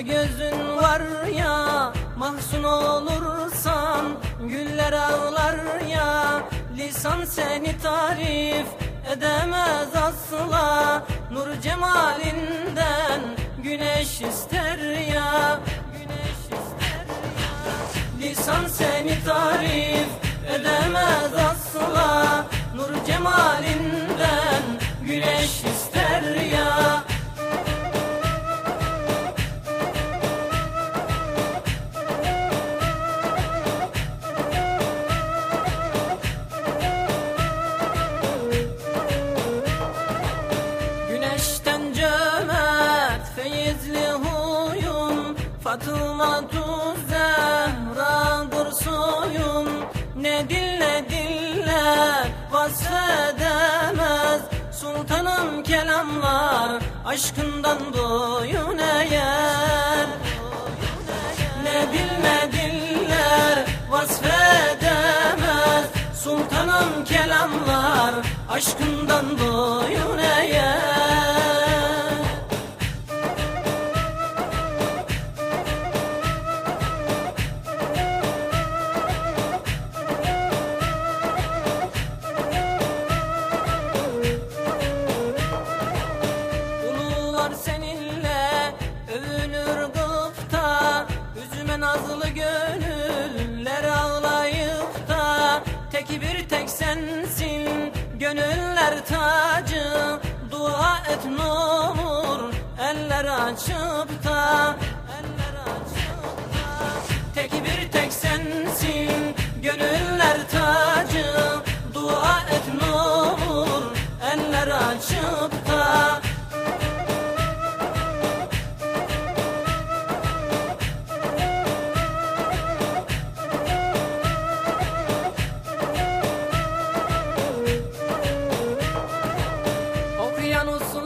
O gözün var ya mahzun olursan Güller ağlar ya. Lisan seni tarif edemez asla Nur cemalinden güneş ister ya. Güneş ister ya. Lisan seni tarif edemez asla Nur cemalinden güneş ister Fatıma Zehra'dır soyun Ne dille diller vasfedemez. Sultanım kelamlar aşkından boyun eğer. Ne dil ne diller vasfedemez. Sultanım kelamlar aşkından boyun eğer da Tek bir tek sensin. Gönüller tacı Dua et ne olur. Eller açıp da Eller açıp da. Tek bir tek sensin. Gönüller tacı Dua et ne olur. Eller açıp da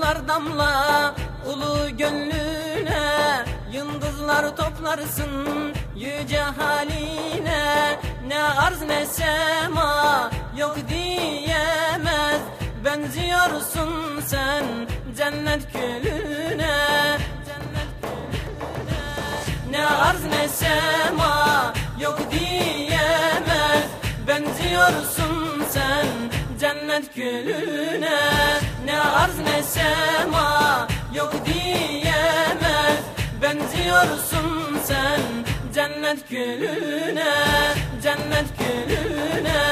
Okyanuslar damla ulu gönlüne Yıldızlar toplarsın yüce haline. Ne arz ne sema yok diyemez Benziyorsun sen cennet gülüne Ne arz ne sema yok diyemez Benziyorsun cennet gülüne Ne arz ne sema yok diyemez. Benziyorsun sen cennet gülüne Cennet gülüne